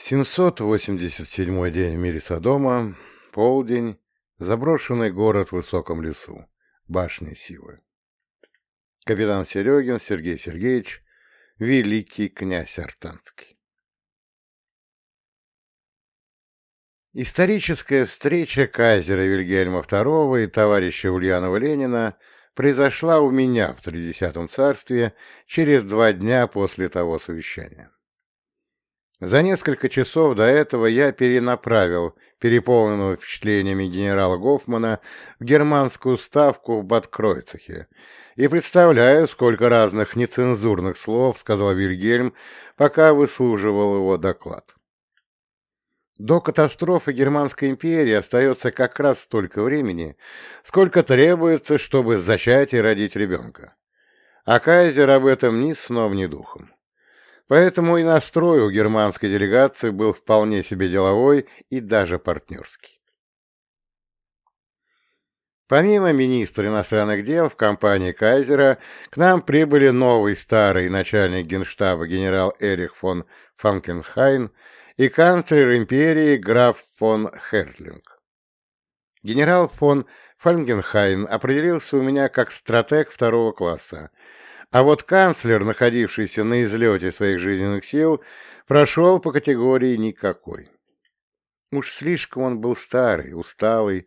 787 день в мире Содома, полдень, заброшенный город в высоком лесу, башня силы. Капитан Серегин Сергей Сергеевич, великий князь Артанский. Историческая встреча кайзера Вильгельма II и товарища Ульянова Ленина произошла у меня в Тридесятом царстве через два дня после того совещания. За несколько часов до этого я перенаправил переполненного впечатлениями генерала Гофмана в германскую ставку в Бадкройцехе и представляю, сколько разных нецензурных слов сказал Вильгельм, пока выслуживал его доклад. До катастрофы Германской империи остается как раз столько времени, сколько требуется, чтобы зачать и родить ребенка. А кайзер об этом ни сном, ни духом. Поэтому и настрой у германской делегации был вполне себе деловой и даже партнерский. Помимо министра иностранных дел в компании Кайзера, к нам прибыли новый старый начальник генштаба генерал Эрих фон Фанкенхайн и канцлер империи граф фон Хертлинг. Генерал фон Фанкенхайн определился у меня как стратег второго класса, а вот канцлер, находившийся на излете своих жизненных сил, прошел по категории никакой. Уж слишком он был старый, усталый,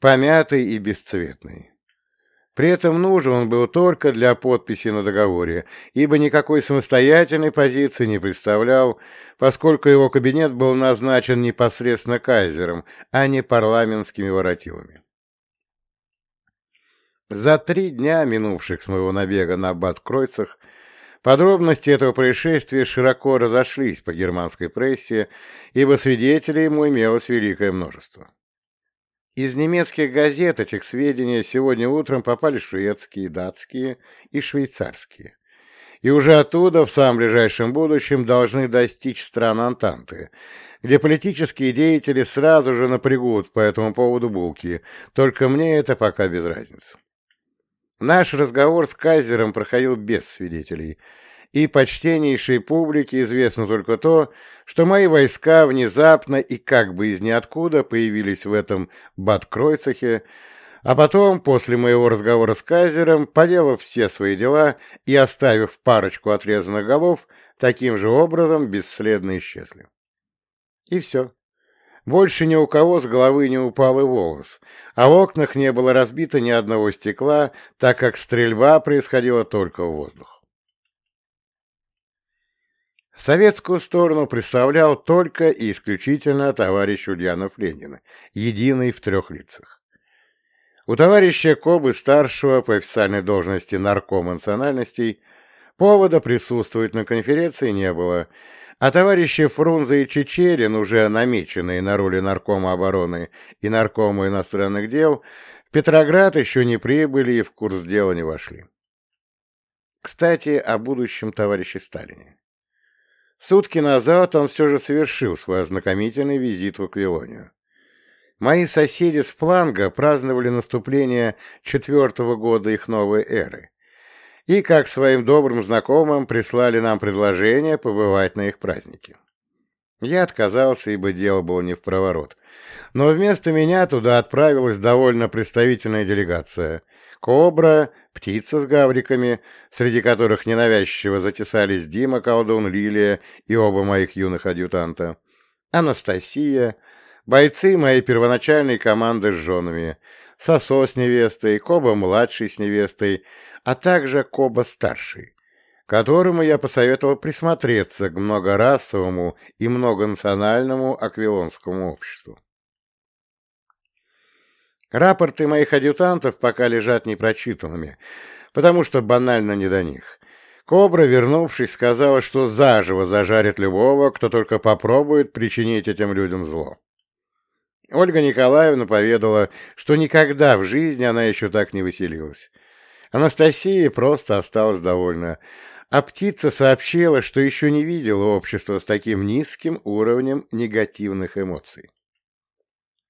помятый и бесцветный. При этом нужен он был только для подписи на договоре, ибо никакой самостоятельной позиции не представлял, поскольку его кабинет был назначен непосредственно кайзером, а не парламентскими воротилами. За три дня, минувших с моего набега на Бад-Кройцах, подробности этого происшествия широко разошлись по германской прессе, ибо свидетелей ему имелось великое множество. Из немецких газет этих сведений сегодня утром попали шведские, датские и швейцарские. И уже оттуда в самом ближайшем будущем должны достичь стран Антанты, где политические деятели сразу же напрягут по этому поводу булки, только мне это пока без разницы. Наш разговор с Кайзером проходил без свидетелей, и почтеннейшей публике известно только то, что мои войска внезапно и как бы из ниоткуда появились в этом Бад-Кройцахе, а потом, после моего разговора с Кайзером, поделав все свои дела и оставив парочку отрезанных голов, таким же образом бесследно исчезли. И все. Больше ни у кого с головы не упал и волос, а в окнах не было разбито ни одного стекла, так как стрельба происходила только в воздух. Советскую сторону представлял только и исключительно товарищ Ульянов Ленина, единый в трех лицах. У товарища Кобы-старшего по официальной должности наркома национальностей повода присутствовать на конференции не было, а товарищи Фрунзе и Чечерин, уже намеченные на роли наркома обороны и наркома иностранных дел, в Петроград еще не прибыли и в курс дела не вошли. Кстати, о будущем товарище Сталине. Сутки назад он все же совершил свой ознакомительный визит в Аквилонию. Мои соседи с фланга праздновали наступление четвертого года их новой эры, и, как своим добрым знакомым, прислали нам предложение побывать на их празднике. Я отказался, ибо дело было не в проворот. Но вместо меня туда отправилась довольно представительная делегация. Кобра, птица с гавриками, среди которых ненавязчиво затесались Дима, колдун, Лилия и оба моих юных адъютанта, Анастасия, бойцы моей первоначальной команды с женами, Сосо с невестой, Коба-младший с невестой, а также Коба-старший, которому я посоветовал присмотреться к многорасовому и многонациональному аквилонскому обществу. Рапорты моих адъютантов пока лежат непрочитанными, потому что банально не до них. Кобра, вернувшись, сказала, что заживо зажарит любого, кто только попробует причинить этим людям зло. Ольга Николаевна поведала, что никогда в жизни она еще так не веселилась. Анастасия просто осталась довольна, а птица сообщила, что еще не видела общества с таким низким уровнем негативных эмоций.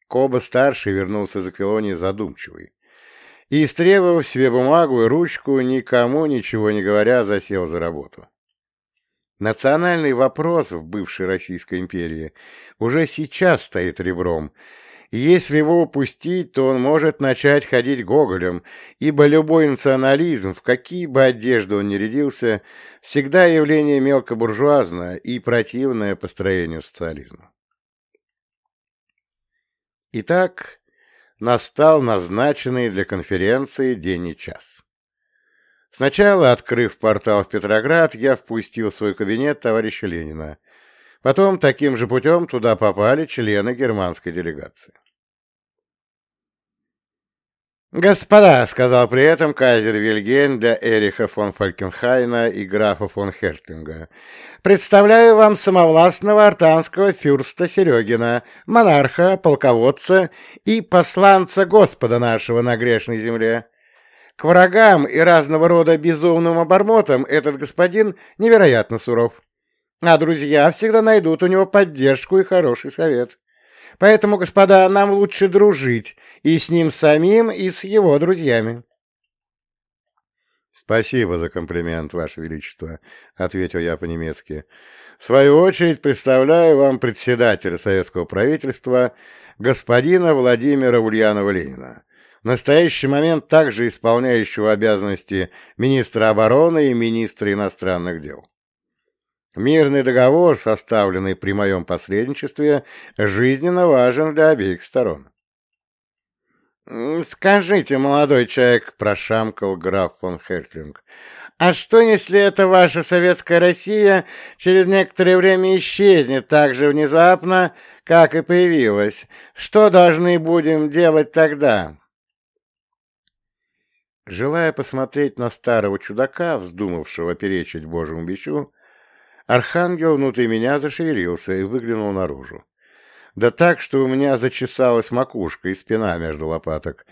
Коба-старший вернулся из Аквилонии задумчивый и, истребовав себе бумагу и ручку, никому ничего не говоря, засел за работу. Национальный вопрос в бывшей Российской империи уже сейчас стоит ребром, если его упустить, то он может начать ходить гоголем, ибо любой национализм, в какие бы одежды он ни рядился, всегда явление мелкобуржуазное и противное построению социализма. Итак, настал назначенный для конференции день и час. Сначала, открыв портал в Петроград, я впустил в свой кабинет товарища Ленина. Потом таким же путем туда попали члены германской делегации. «Господа», — сказал при этом кайзер Вильгельм для Эриха фон Фалькенхайна и графа фон Хертлинга, «представляю вам самовластного артанского фюрста Серегина, монарха, полководца и посланца Господа нашего на грешной земле. К врагам и разного рода безумным обормотам этот господин невероятно суров. А друзья всегда найдут у него поддержку и хороший совет. Поэтому, господа, нам лучше дружить и с ним самим, и с его друзьями. «Спасибо за комплимент, Ваше Величество», — ответил я по-немецки. «В свою очередь представляю вам председателя советского правительства господина Владимира Ульянова-Ленина, в настоящий момент также исполняющего обязанности министра обороны и министра иностранных дел. Мирный договор, составленный при моем посредничестве, жизненно важен для обеих сторон. «Скажите, молодой человек», — прошамкал граф фон Хертлинг, «а что, если эта ваша советская Россия через некоторое время исчезнет так же внезапно, как и появилась? Что должны будем делать тогда?» Желая посмотреть на старого чудака, вздумавшего перечить Божьему бичу, архангел внутри меня зашевелился и выглянул наружу. Да так, что у меня зачесалась макушка и спина между лопаток,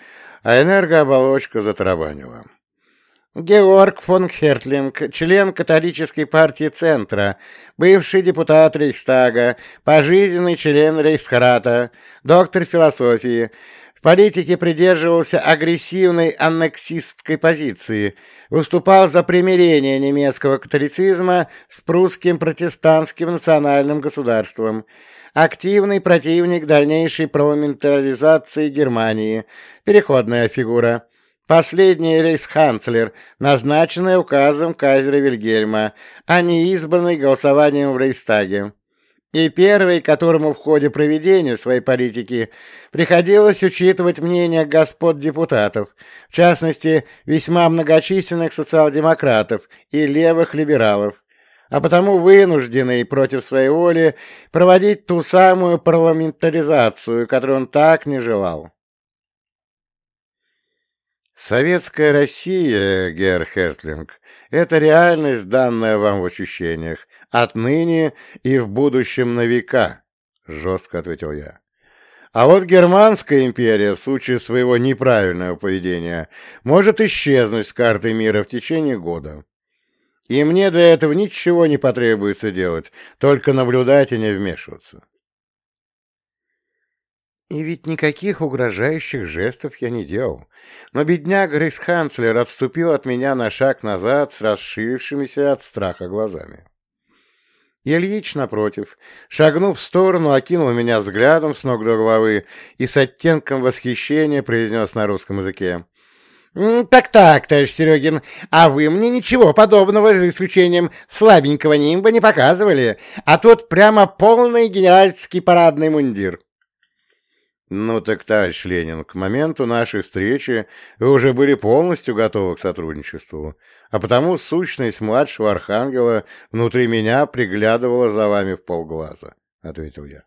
а энергооболочка затарабанила. Георг фон Хертлинг, член католической партии Центра, бывший депутат Рейхстага, пожизненный член Рейхсхрата, доктор философии, в политике придерживался агрессивной аннексистской позиции, выступал за примирение немецкого католицизма с прусским протестантским национальным государством, активный противник дальнейшей парламентаризации Германии, переходная фигура, последний рейхсканцлер, назначенный указом кайзера Вильгельма, а не избранный голосованием в Рейхстаге и первый, которому в ходе проведения своей политики приходилось учитывать мнение господ депутатов, в частности, весьма многочисленных социал-демократов и левых либералов, а потому вынужденный против своей воли проводить ту самую парламентаризацию, которую он так не желал. Советская Россия, Герр Хертлинг, это реальность, данная вам в ощущениях, отныне и в будущем на века, — жестко ответил я. А вот Германская империя в случае своего неправильного поведения может исчезнуть с карты мира в течение года. И мне для этого ничего не потребуется делать, только наблюдать и не вмешиваться. И ведь никаких угрожающих жестов я не делал. Но бедняга рейхсканцлер отступил от меня на шаг назад с расширившимися от страха глазами. Ильич, напротив, шагнув в сторону, окинул меня взглядом с ног до головы и с оттенком восхищения произнес на русском языке. «Так-так, товарищ Серегин, а вы мне ничего подобного, за исключением слабенького нимба, не показывали, а тут прямо полный генеральский парадный мундир». «Ну так, товарищ Ленин, к моменту нашей встречи вы уже были полностью готовы к сотрудничеству, а потому сущность младшего архангела внутри меня приглядывала за вами в полглаза», — ответил я.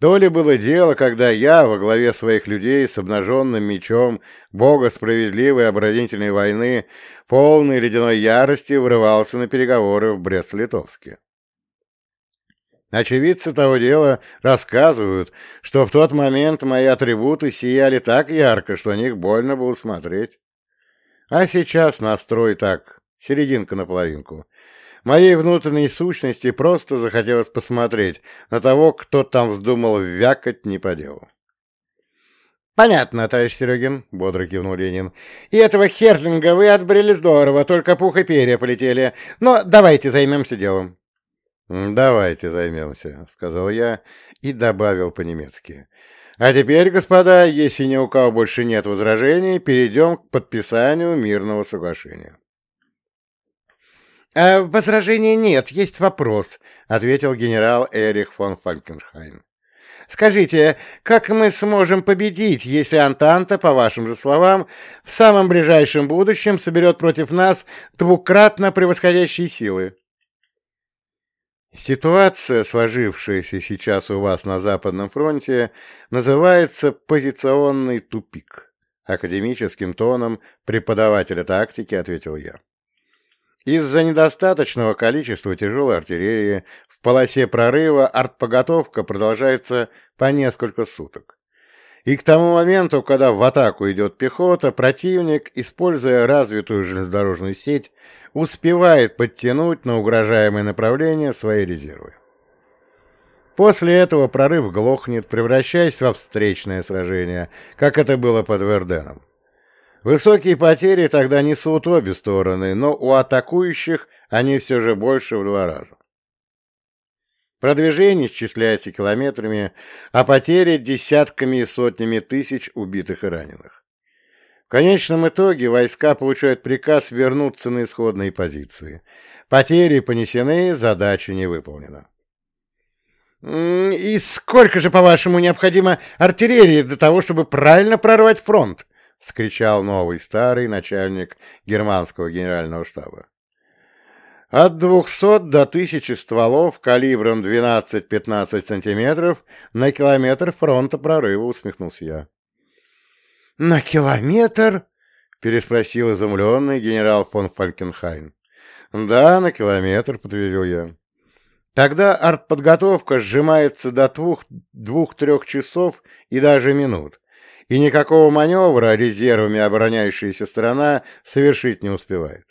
То ли было дело, когда я во главе своих людей с обнаженным мечом бога справедливой оборонительной войны полной ледяной ярости врывался на переговоры в Брест-Литовске. Очевидцы того дела рассказывают, что в тот момент мои атрибуты сияли так ярко, что них больно было смотреть. А сейчас настрой так, серединка на половинку. Моей внутренней сущности просто захотелось посмотреть на того, кто там вздумал вякать не по делу. «Понятно, товарищ Серегин», — бодро кивнул Ленин. «И этого Херлинга вы отбрели здорово, только пух и перья полетели. Но давайте займемся делом». «Давайте займемся», — сказал я и добавил по-немецки. «А теперь, господа, если ни у кого больше нет возражений, перейдем к подписанию мирного соглашения». «А возражений нет, есть вопрос», — ответил генерал Эрих фон Фалькенхайн. Скажите, как мы сможем победить, если Антанта, по вашим же словам, в самом ближайшем будущем соберет против нас двукратно превосходящие силы? Ситуация, сложившаяся сейчас у вас на Западном фронте, называется позиционный тупик. Академическим тоном преподавателя тактики ответил я. Из-за недостаточного количества тяжелой артиллерии в полосе прорыва артпоготовка продолжается по несколько суток. И к тому моменту, когда в атаку идет пехота, противник, используя развитую железнодорожную сеть, успевает подтянуть на угрожаемое направление свои резервы. После этого прорыв глохнет, превращаясь во встречное сражение, как это было под Верденом. Высокие потери тогда несут обе стороны, но у атакующих они все же больше в два раза. Продвижение исчисляется километрами, а потери десятками и сотнями тысяч убитых и раненых. В конечном итоге войска получают приказ вернуться на исходные позиции. Потери понесены, задача не выполнена. «И сколько же, по-вашему, необходимо артиллерии для того, чтобы правильно прорвать фронт?» — вскричал новый старый начальник германского генерального штаба. От двухсот до тысячи стволов калибром 12-15 сантиметров на километр фронта прорыва, усмехнулся я. — На километр? — переспросил изумленный генерал фон Фалькенхайн. — Да, на километр, — подтвердил я. Тогда артподготовка сжимается до двух-трех часов и даже минут, и никакого маневра резервами обороняющаяся сторона совершить не успевает.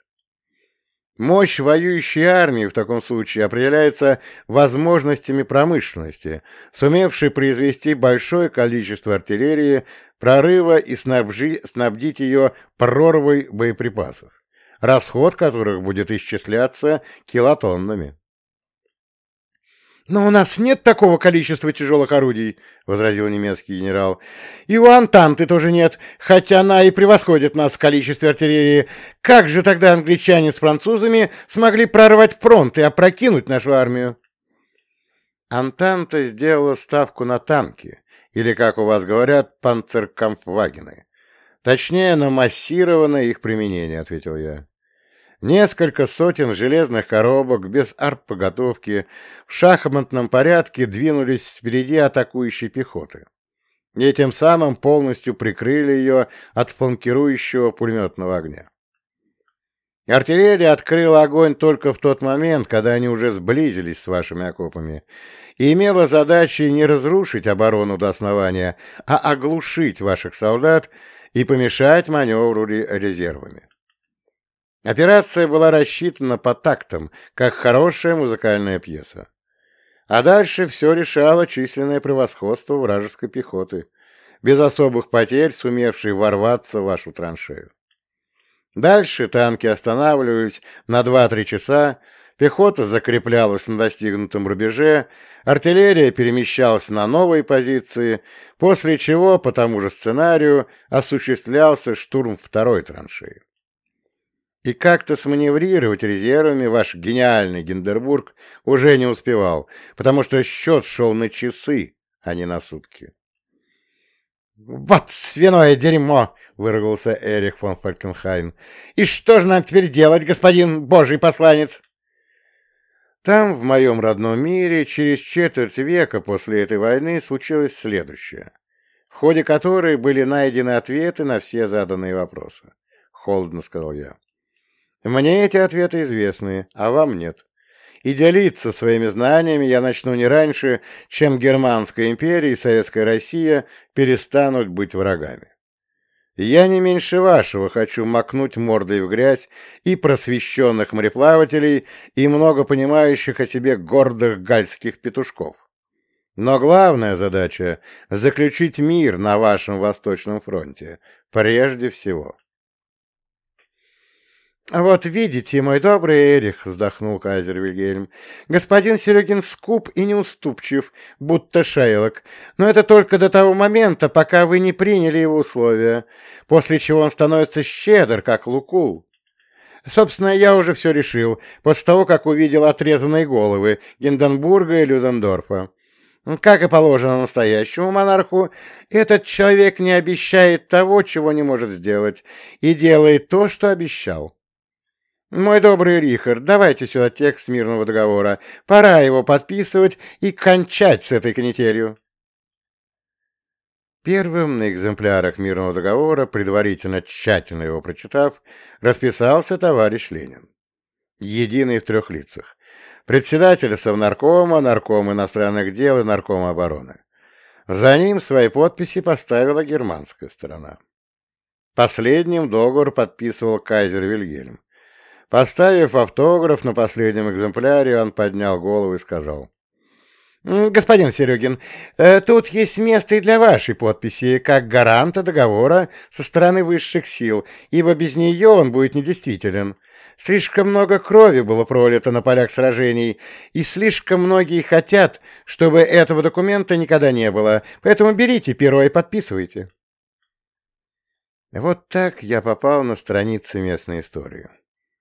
Мощь воюющей армии в таком случае определяется возможностями промышленности, сумевшей произвести большое количество артиллерии, прорыва и снабжи, снабдить ее прорвой боеприпасов, расход которых будет исчисляться килотоннами. «Но у нас нет такого количества тяжелых орудий», — возразил немецкий генерал. «И у Антанты тоже нет, хотя она и превосходит нас в количестве артиллерии. Как же тогда англичане с французами смогли прорвать фронт и опрокинуть нашу армию?» Антанта сделала ставку на танки, или, как у вас говорят, панцеркампфвагены. Точнее, на массированное их применение, — ответил я. Несколько сотен железных коробок без артпоготовки в шахматном порядке двинулись впереди атакующей пехоты. И тем самым полностью прикрыли ее от фланкирующего пулеметного огня. Артиллерия открыла огонь только в тот момент, когда они уже сблизились с вашими окопами, и имела задачей не разрушить оборону до основания, а оглушить ваших солдат и помешать маневру резервами. Операция была рассчитана по тактам, как хорошая музыкальная пьеса. А дальше все решало численное превосходство вражеской пехоты, без особых потерь сумевшей ворваться в вашу траншею. Дальше танки останавливались на 2-3 часа, пехота закреплялась на достигнутом рубеже, артиллерия перемещалась на новые позиции, после чего, по тому же сценарию, осуществлялся штурм второй траншеи. И как-то сманеврировать резервами ваш гениальный Гиндербург уже не успевал, потому что счет шел на часы, а не на сутки. «Вот свиное дерьмо!» — выругался Эрих фон Фалькенхайн. «И что же нам теперь делать, господин божий посланец?» Там, в моем родном мире, через четверть века после этой войны случилось следующее, в ходе которой были найдены ответы на все заданные вопросы. Холодно сказал я. Мне эти ответы известны, а вам нет. И делиться своими знаниями я начну не раньше, чем Германская империя и Советская Россия перестанут быть врагами. Я не меньше вашего хочу макнуть мордой в грязь и просвещенных мореплавателей, и много понимающих о себе гордых гальских петушков. Но главная задача — заключить мир на вашем Восточном фронте, прежде всего. «Вот видите, мой добрый Эрих», — вздохнул кайзер Вильгельм, — «господин Серегин скуп и неуступчив, будто Шейлок, но это только до того момента, пока вы не приняли его условия, после чего он становится щедр, как Лукул. Собственно, я уже все решил, после того, как увидел отрезанные головы Гинденбурга и Людендорфа. Как и положено настоящему монарху, этот человек не обещает того, чего не может сделать, и делает то, что обещал. «Мой добрый Рихард, давайте сюда текст мирного договора. Пора его подписывать и кончать с этой канителью». Первым на экземплярах мирного договора, предварительно тщательно его прочитав, расписался товарищ Ленин. Единый в трех лицах. Председатель Совнаркома, Нарком иностранных дел и Нарком обороны. За ним свои подписи поставила германская сторона. Последним договор подписывал кайзер Вильгельм. Поставив автограф на последнем экземпляре, он поднял голову и сказал. «Господин Серегин, э, тут есть место и для вашей подписи, как гаранта договора со стороны высших сил, ибо без нее он будет недействителен. Слишком много крови было пролито на полях сражений, и слишком многие хотят, чтобы этого документа никогда не было, поэтому берите перо и подписывайте». Вот так я попал на страницы местной истории.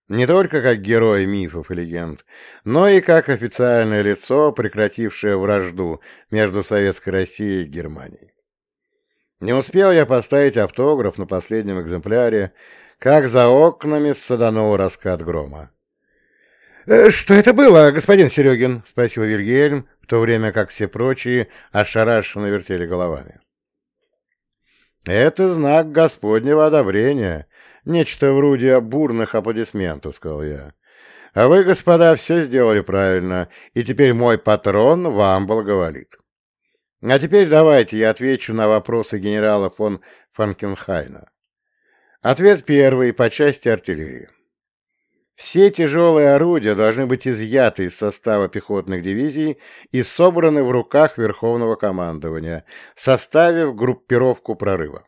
Не только как герой мифов и легенд, но и как официальное лицо, прекратившее вражду между Советской Россией и Германией. Не успел я поставить автограф на последнем экземпляре, как за окнами саданул раскат грома. «Э, «Что это было, господин Серегин?» — спросил Вильгельм, в то время как все прочие ошарашенно вертели головами. «Это знак Господнего одобрения», Нечто вроде бурных аплодисментов, сказал я. А вы, господа, все сделали правильно, и теперь мой патрон вам благоволит. А теперь давайте я отвечу на вопросы генерала фон Фанкенхайна. Ответ первый по части артиллерии. Все тяжелые орудия должны быть изъяты из состава пехотных дивизий и собраны в руках Верховного командования, составив группировку прорыва.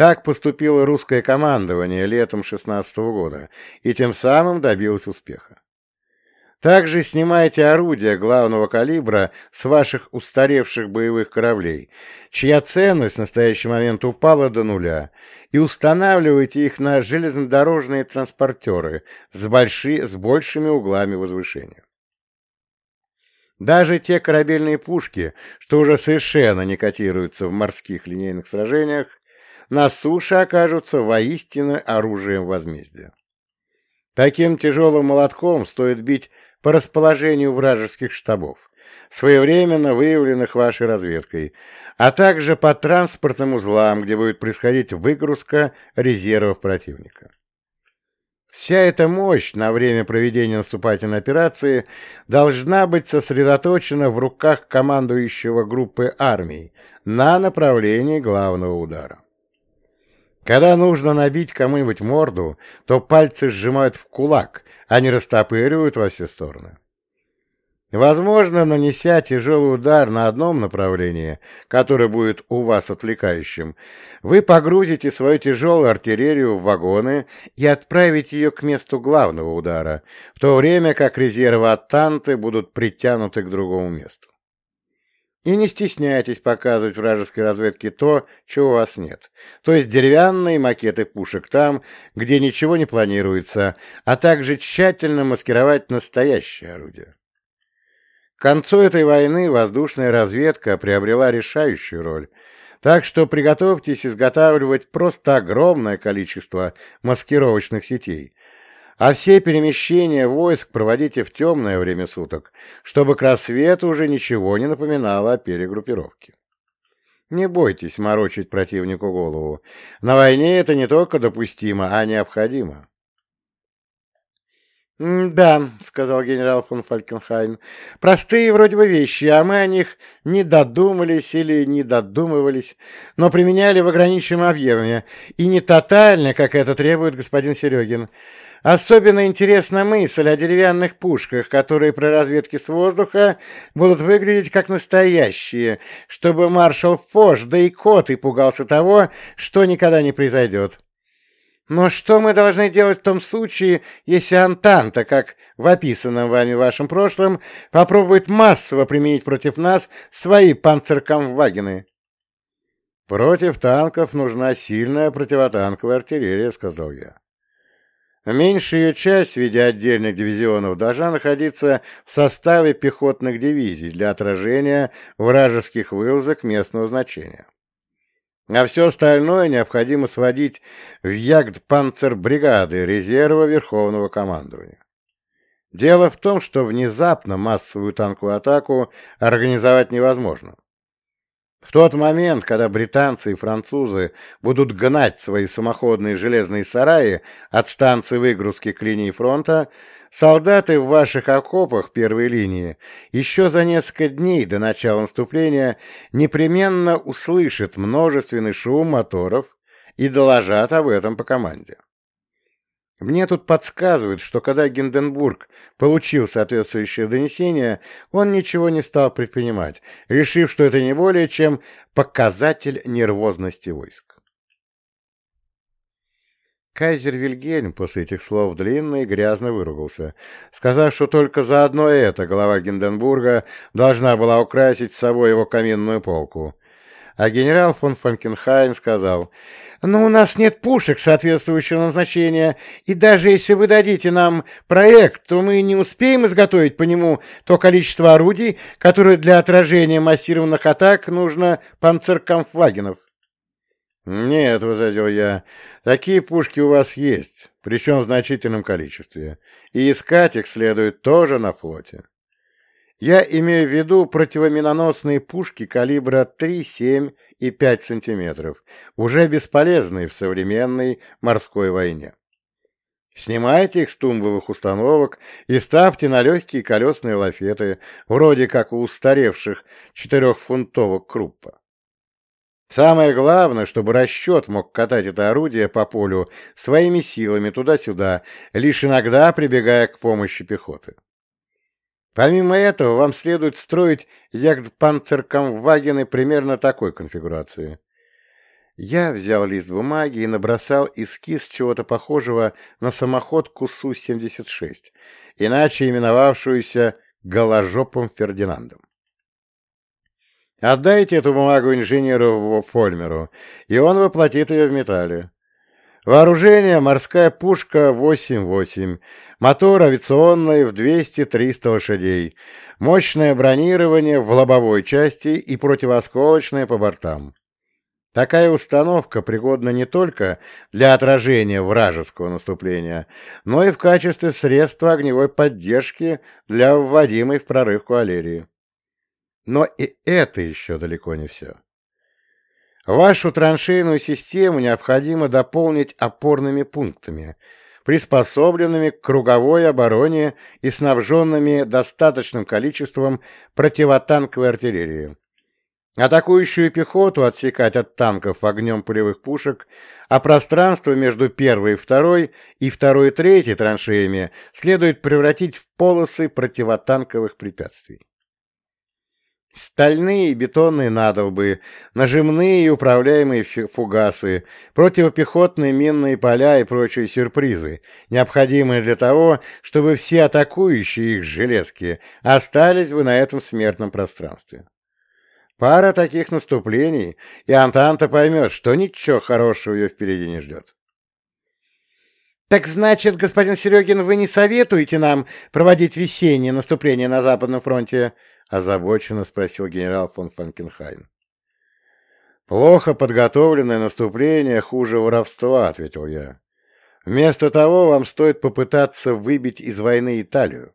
Так поступило русское командование летом 16 -го года и тем самым добилось успеха. Также снимайте орудия главного калибра с ваших устаревших боевых кораблей, чья ценность в настоящий момент упала до нуля, и устанавливайте их на железнодорожные транспортеры с, больши, с большими углами возвышения. Даже те корабельные пушки, что уже совершенно не котируются в морских линейных сражениях, на суше окажутся воистину оружием возмездия. Таким тяжелым молотком стоит бить по расположению вражеских штабов, своевременно выявленных вашей разведкой, а также по транспортным узлам, где будет происходить выгрузка резервов противника. Вся эта мощь на время проведения наступательной операции должна быть сосредоточена в руках командующего группы армий на направлении главного удара. Когда нужно набить кому-нибудь морду, то пальцы сжимают в кулак, а не растопыривают во все стороны. Возможно, нанеся тяжелый удар на одном направлении, которое будет у вас отвлекающим, вы погрузите свою тяжелую артиллерию в вагоны и отправите ее к месту главного удара, в то время как резервы от Танты будут притянуты к другому месту. И не стесняйтесь показывать вражеской разведке то, чего у вас нет, то есть деревянные макеты пушек там, где ничего не планируется, а также тщательно маскировать настоящее орудие. К концу этой войны воздушная разведка приобрела решающую роль, так что приготовьтесь изготавливать просто огромное количество маскировочных сетей, а все перемещения войск проводите в темное время суток, чтобы к рассвету уже ничего не напоминало о перегруппировке. Не бойтесь морочить противнику голову. На войне это не только допустимо, а необходимо. «Да», — сказал генерал фон Фалькенхайн, — «простые вроде бы вещи, а мы о них не додумались или не додумывались, но применяли в ограниченном объеме, и не тотально, как это требует господин Серегин. Особенно интересна мысль о деревянных пушках, которые при разведке с воздуха будут выглядеть как настоящие, чтобы маршал Фош, да и кот и пугался того, что никогда не произойдет. Но что мы должны делать в том случае, если Антанта, как в описанном вами вашем прошлом, попробует массово применить против нас свои панцеркамвагены? «Против танков нужна сильная противотанковая артиллерия», — сказал я. Меньшая часть в виде отдельных дивизионов должна находиться в составе пехотных дивизий для отражения вражеских вылазок местного значения. А все остальное необходимо сводить в ягд-панцер-бригады резерва Верховного командования. Дело в том, что внезапно массовую танковую атаку организовать невозможно. В тот момент, когда британцы и французы будут гнать свои самоходные железные сараи от станции выгрузки к линии фронта, солдаты в ваших окопах первой линии еще за несколько дней до начала наступления непременно услышат множественный шум моторов и доложат об этом по команде. Мне тут подсказывают, что когда Гинденбург получил соответствующее донесение, он ничего не стал предпринимать, решив, что это не более чем показатель нервозности войск. Кайзер Вильгельм после этих слов длинно и грязно выругался, сказав, что только за одно это глава Гинденбурга должна была украсить с собой его каминную полку. А генерал фон Фанкенхайн сказал, «Но у нас нет пушек соответствующего назначения, и даже если вы дадите нам проект, то мы не успеем изготовить по нему то количество орудий, которое для отражения массированных атак нужно панцеркамфвагенов». «Нет», — возразил я, — «такие пушки у вас есть, причем в значительном количестве, и искать их следует тоже на флоте». Я имею в виду противоминоносные пушки калибра 3, 7 и 5 сантиметров, уже бесполезные в современной морской войне. Снимайте их с тумбовых установок и ставьте на легкие колесные лафеты, вроде как у устаревших четырехфунтовок круппа. Самое главное, чтобы расчет мог катать это орудие по полю своими силами туда-сюда, лишь иногда прибегая к помощи пехоты. Помимо этого, вам следует строить ягдпанцеркамвагены примерно такой конфигурации. Я взял лист бумаги и набросал эскиз чего-то похожего на самоходку Су-76, иначе именовавшуюся «голожопым Фердинандом». Отдайте эту бумагу инженеру Фольмеру, и он воплотит ее в металле. Вооружение – морская пушка 8-8, мотор авиационный в 200-300 лошадей, мощное бронирование в лобовой части и противосколочное по бортам. Такая установка пригодна не только для отражения вражеского наступления, но и в качестве средства огневой поддержки для вводимой в прорыв кавалерии. Но и это еще далеко не все. Вашу траншейную систему необходимо дополнить опорными пунктами, приспособленными к круговой обороне и снабженными достаточным количеством противотанковой артиллерии. Атакующую пехоту отсекать от танков огнем пулевых пушек, а пространство между первой и второй и второй и третьей траншеями следует превратить в полосы противотанковых препятствий. Стальные и бетонные надолбы, нажимные и управляемые фугасы, противопехотные минные поля и прочие сюрпризы, необходимые для того, чтобы все атакующие их железки остались бы на этом смертном пространстве. Пара таких наступлений, и Антанта поймет, что ничего хорошего ее впереди не ждет. «Так значит, господин Серегин, вы не советуете нам проводить весеннее наступление на Западном фронте?» — озабоченно спросил генерал фон Франкенхайн. «Плохо подготовленное наступление хуже воровства», — ответил я. «Вместо того вам стоит попытаться выбить из войны Италию.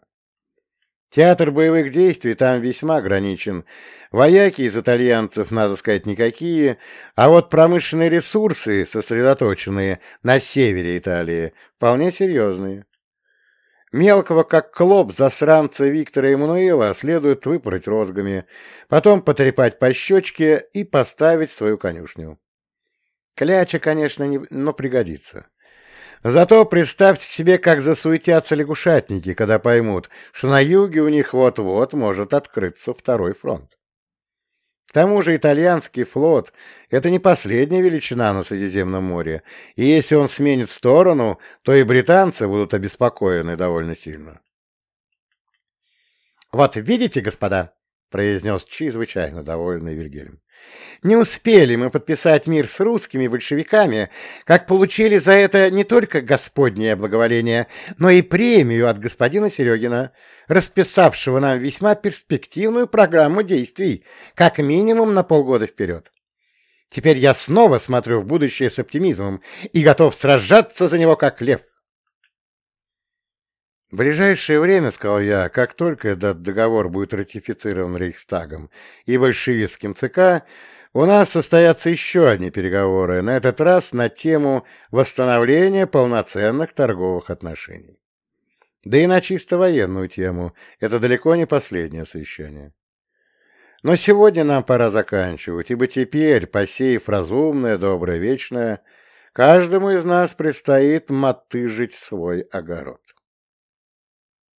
Театр боевых действий там весьма ограничен. Вояки из итальянцев, надо сказать, никакие, а вот промышленные ресурсы, сосредоточенные на севере Италии, вполне серьезные. Мелкого, как клоп, засранца Виктора Эммануила следует выпороть розгами, потом потрепать по щечке и поставить свою конюшню. Кляча, конечно, не, но пригодится. Зато представьте себе, как засуетятся лягушатники, когда поймут, что на юге у них вот-вот может открыться второй фронт. К тому же итальянский флот — это не последняя величина на Средиземном море, и если он сменит сторону, то и британцы будут обеспокоены довольно сильно. «Вот видите, господа», — произнес чрезвычайно довольный Вильгельм, не успели мы подписать мир с русскими большевиками, как получили за это не только господнее благоволение, но и премию от господина Серегина, расписавшего нам весьма перспективную программу действий, как минимум на полгода вперед. Теперь я снова смотрю в будущее с оптимизмом и готов сражаться за него как лев. В ближайшее время, сказал я, как только этот договор будет ратифицирован Рейхстагом и большевистским ЦК, у нас состоятся еще одни переговоры, на этот раз на тему восстановления полноценных торговых отношений. Да и на чисто военную тему. Это далеко не последнее совещание. Но сегодня нам пора заканчивать, ибо теперь, посеяв разумное, доброе, вечное, каждому из нас предстоит мотыжить свой огород.